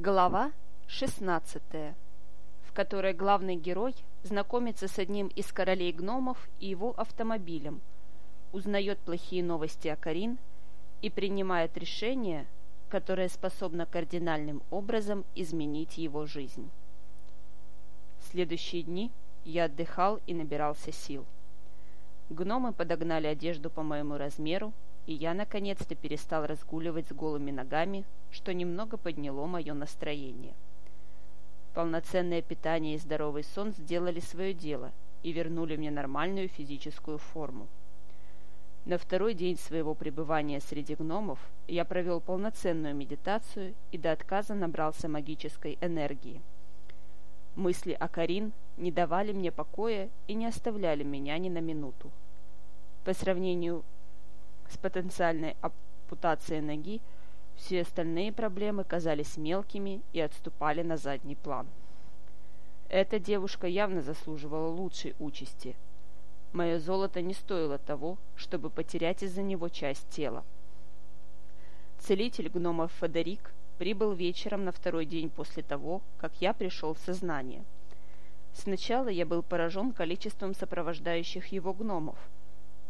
Глава 16, в которой главный герой знакомится с одним из королей гномов и его автомобилем, узнает плохие новости о Карин и принимает решение, которое способно кардинальным образом изменить его жизнь. В следующие дни я отдыхал и набирался сил. Гномы подогнали одежду по моему размеру, и я наконец-то перестал разгуливать с голыми ногами, что немного подняло мое настроение. Полноценное питание и здоровый сон сделали свое дело и вернули мне нормальную физическую форму. На второй день своего пребывания среди гномов я провел полноценную медитацию и до отказа набрался магической энергии. Мысли о Карин не давали мне покоя и не оставляли меня ни на минуту. По сравнению с потенциальной ампутацией ноги, все остальные проблемы казались мелкими и отступали на задний план. Эта девушка явно заслуживала лучшей участи. Мое золото не стоило того, чтобы потерять из-за него часть тела. Целитель гномов Федерик прибыл вечером на второй день после того, как я пришел в сознание. Сначала я был поражен количеством сопровождающих его гномов –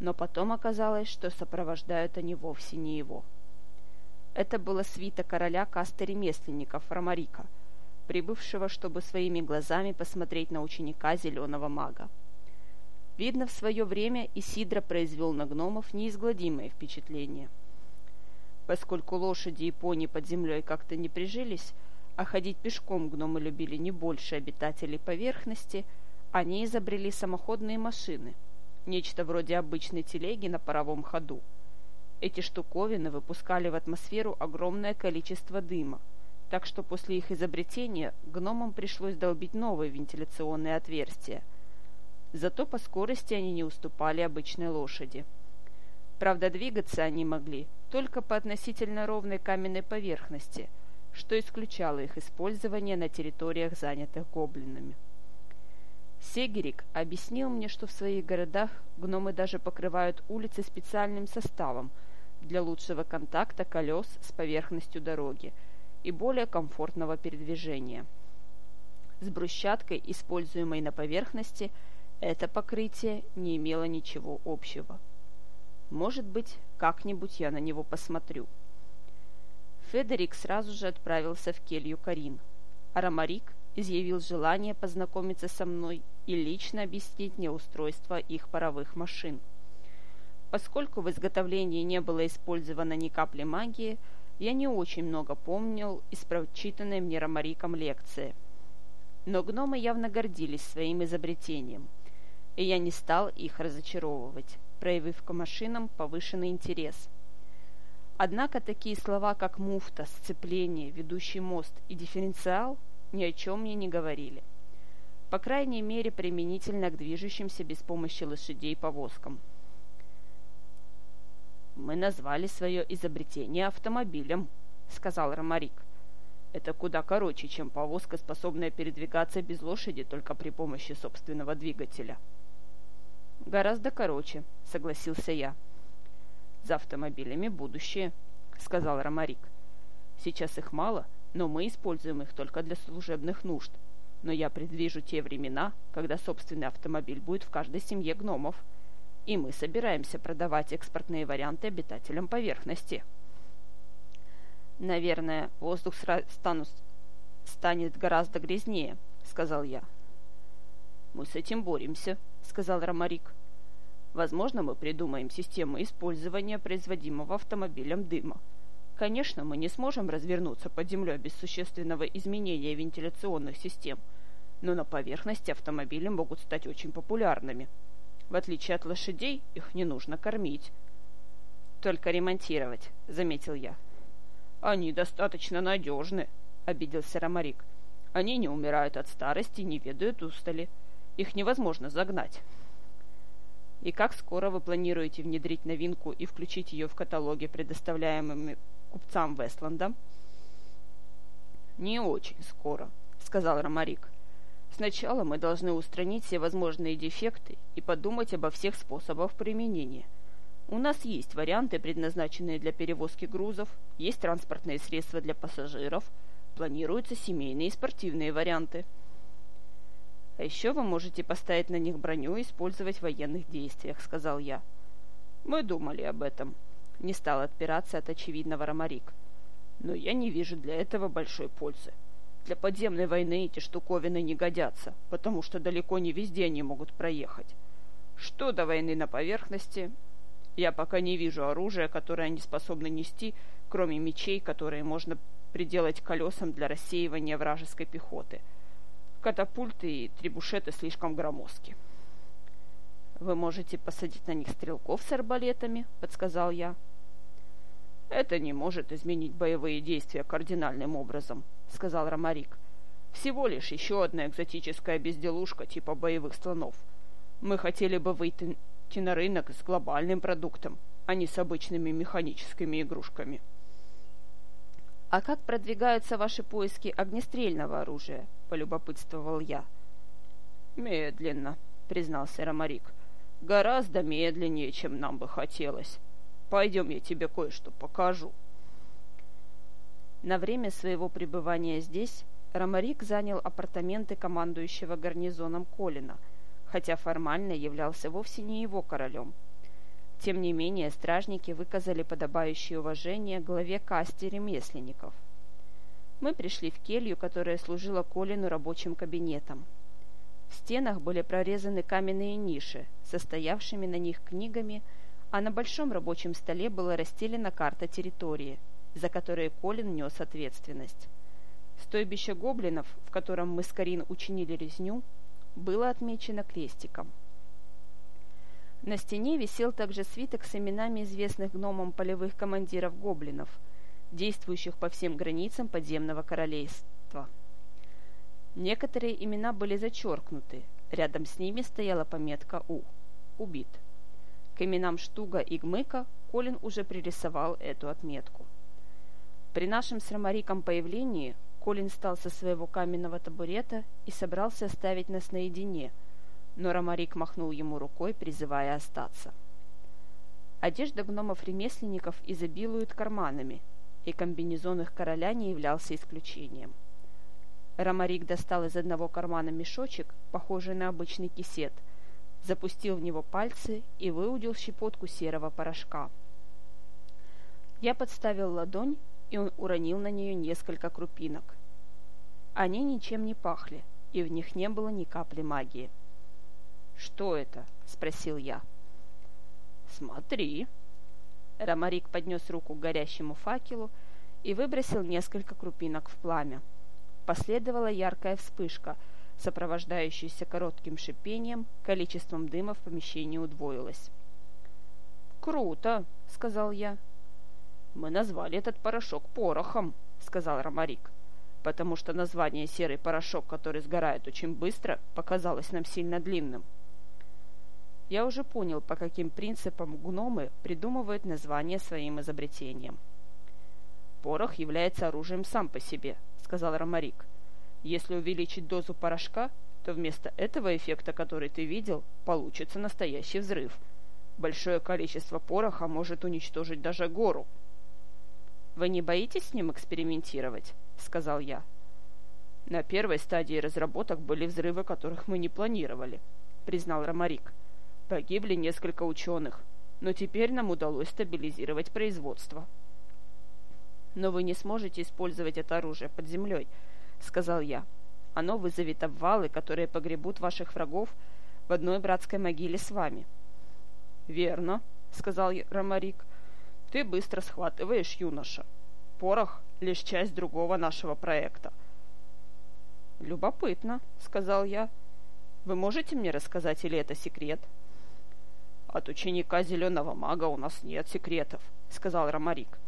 но потом оказалось, что сопровождают они вовсе не его. Это было свита короля касты ремесленников Ромарика, прибывшего, чтобы своими глазами посмотреть на ученика зеленого мага. Видно, в свое время Исидра произвел на гномов неизгладимое впечатление. Поскольку лошади и пони под землей как-то не прижились, а ходить пешком гномы любили не больше обитателей поверхности, они изобрели самоходные машины – нечто вроде обычной телеги на паровом ходу. Эти штуковины выпускали в атмосферу огромное количество дыма, так что после их изобретения гномам пришлось долбить новые вентиляционные отверстия. Зато по скорости они не уступали обычной лошади. Правда, двигаться они могли только по относительно ровной каменной поверхности, что исключало их использование на территориях, занятых гоблинами. Сегерик объяснил мне, что в своих городах гномы даже покрывают улицы специальным составом для лучшего контакта колес с поверхностью дороги и более комфортного передвижения. С брусчаткой, используемой на поверхности, это покрытие не имело ничего общего. Может быть, как-нибудь я на него посмотрю. Федерик сразу же отправился в келью Карин, а Ромарик изъявил желание познакомиться со мной и лично объяснить мне устройство их паровых машин. Поскольку в изготовлении не было использовано ни капли магии, я не очень много помнил из прочитанной мне Ромариком лекции. Но гномы явно гордились своим изобретением, и я не стал их разочаровывать, проявив к машинам повышенный интерес. Однако такие слова, как муфта, сцепление, ведущий мост и дифференциал ни о чем мне не говорили по крайней мере применительно к движущимся без помощи лошадей повозкам. «Мы назвали свое изобретение автомобилем», — сказал Ромарик. «Это куда короче, чем повозка, способная передвигаться без лошади только при помощи собственного двигателя». «Гораздо короче», — согласился я. «За автомобилями будущее», — сказал Ромарик. «Сейчас их мало, но мы используем их только для служебных нужд, но я предвижу те времена, когда собственный автомобиль будет в каждой семье гномов, и мы собираемся продавать экспортные варианты обитателям поверхности. «Наверное, воздух стану, станет гораздо грязнее», — сказал я. «Мы с этим боремся», — сказал Ромарик. «Возможно, мы придумаем систему использования производимого автомобилем дыма, Конечно, мы не сможем развернуться под землей без существенного изменения вентиляционных систем, но на поверхности автомобили могут стать очень популярными. В отличие от лошадей, их не нужно кормить. «Только ремонтировать», — заметил я. «Они достаточно надежны», — обиделся Ромарик. «Они не умирают от старости, не ведают устали. Их невозможно загнать». «И как скоро вы планируете внедрить новинку и включить ее в каталоги, предоставляемыми купцам Вестланда. «Не очень скоро», — сказал Ромарик. «Сначала мы должны устранить все возможные дефекты и подумать обо всех способах применения. У нас есть варианты, предназначенные для перевозки грузов, есть транспортные средства для пассажиров, Планируются семейные и спортивные варианты. А еще вы можете поставить на них броню и использовать в военных действиях, сказал я. Мы думали об этом. Не стал отпираться от очевидного Ромарик. Но я не вижу для этого большой пользы. Для подземной войны эти штуковины не годятся, потому что далеко не везде они могут проехать. Что до войны на поверхности, я пока не вижу оружия, которое они способны нести, кроме мечей, которые можно приделать колесам для рассеивания вражеской пехоты – Катапульты и требушеты слишком громоздки. «Вы можете посадить на них стрелков с арбалетами», — подсказал я. «Это не может изменить боевые действия кардинальным образом», — сказал Ромарик. «Всего лишь еще одна экзотическая безделушка типа боевых слонов. Мы хотели бы выйти на рынок с глобальным продуктом, а не с обычными механическими игрушками». «А как продвигаются ваши поиски огнестрельного оружия?» — полюбопытствовал я. «Медленно», — признался Ромарик. «Гораздо медленнее, чем нам бы хотелось. Пойдем, я тебе кое-что покажу». На время своего пребывания здесь Ромарик занял апартаменты командующего гарнизоном Колина, хотя формально являлся вовсе не его королем — тем не менее, стражники выказали подобающее уважение главе касте ремесленников. Мы пришли в келью, которая служила Колину рабочим кабинетом. В стенах были прорезаны каменные ниши, состоявшими на них книгами, а на большом рабочем столе была расстелена карта территории, за которой Колин нес ответственность. Стойбище гоблинов, в котором мы с Карин учинили резню, было отмечено крестиком – на стене висел также свиток с именами известных гномам полевых командиров гоблинов, действующих по всем границам подземного королевства. Некоторые имена были зачеркнуты, рядом с ними стояла пометка «У» – «Убит». К именам Штуга и Гмыка Колин уже пририсовал эту отметку. При нашем с Ромариком появлении Колин встал со своего каменного табурета и собрался оставить нас наедине – но Ромарик махнул ему рукой, призывая остаться. Одежда гномов-ремесленников изобилует карманами, и комбинезон их короля не являлся исключением. Ромарик достал из одного кармана мешочек, похожий на обычный кисет, запустил в него пальцы и выудил щепотку серого порошка. Я подставил ладонь, и он уронил на нее несколько крупинок. Они ничем не пахли, и в них не было ни капли магии. «Что это?» — спросил я. «Смотри». Ромарик поднес руку к горящему факелу и выбросил несколько крупинок в пламя. Последовала яркая вспышка, сопровождающаяся коротким шипением, количеством дыма в помещении удвоилось. «Круто!» — сказал я. «Мы назвали этот порошок порохом», — сказал Ромарик, «потому что название серый порошок, который сгорает очень быстро, показалось нам сильно длинным». Я уже понял, по каким принципам гномы придумывают названия своим изобретениям. «Порох является оружием сам по себе», — сказал Ромарик. «Если увеличить дозу порошка, то вместо этого эффекта, который ты видел, получится настоящий взрыв. Большое количество пороха может уничтожить даже гору». «Вы не боитесь с ним экспериментировать?» — сказал я. «На первой стадии разработок были взрывы, которых мы не планировали», — признал Ромарик. Погибли несколько ученых, но теперь нам удалось стабилизировать производство. «Но вы не сможете использовать это оружие под землей», — сказал я. «Оно вызовет обвалы, которые погребут ваших врагов в одной братской могиле с вами». «Верно», — сказал Ромарик. «Ты быстро схватываешь, юноша. Порох — лишь часть другого нашего проекта». «Любопытно», — сказал я. «Вы можете мне рассказать, или это секрет?» «От ученика зеленого мага у нас нет секретов», — сказал Ромарик.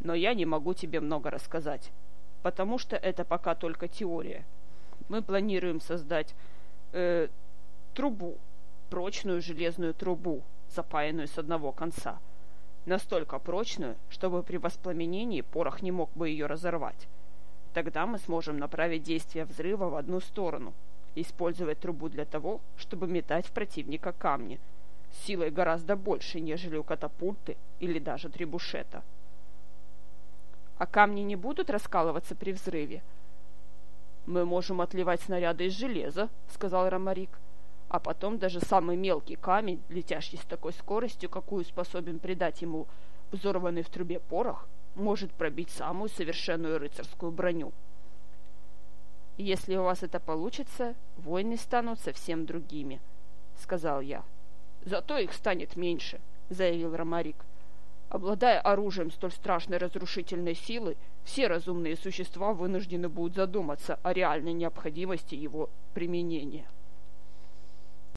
«Но я не могу тебе много рассказать, потому что это пока только теория. Мы планируем создать э, трубу, прочную железную трубу, запаянную с одного конца. Настолько прочную, чтобы при воспламенении порох не мог бы ее разорвать. Тогда мы сможем направить действие взрыва в одну сторону, использовать трубу для того, чтобы метать в противника камни — силой гораздо больше, нежели у катапульты или даже трибушета. А камни не будут раскалываться при взрыве? «Мы можем отливать снаряды из железа», — сказал Ромарик. «А потом даже самый мелкий камень, летящий с такой скоростью, какую способен придать ему взорванный в трубе порох, может пробить самую совершенную рыцарскую броню». «Если у вас это получится, войны станут совсем другими», — сказал я. «Зато их станет меньше», — заявил Ромарик. Обладая оружием столь страшной разрушительной силы, все разумные существа вынуждены будут задуматься о реальной необходимости его применения.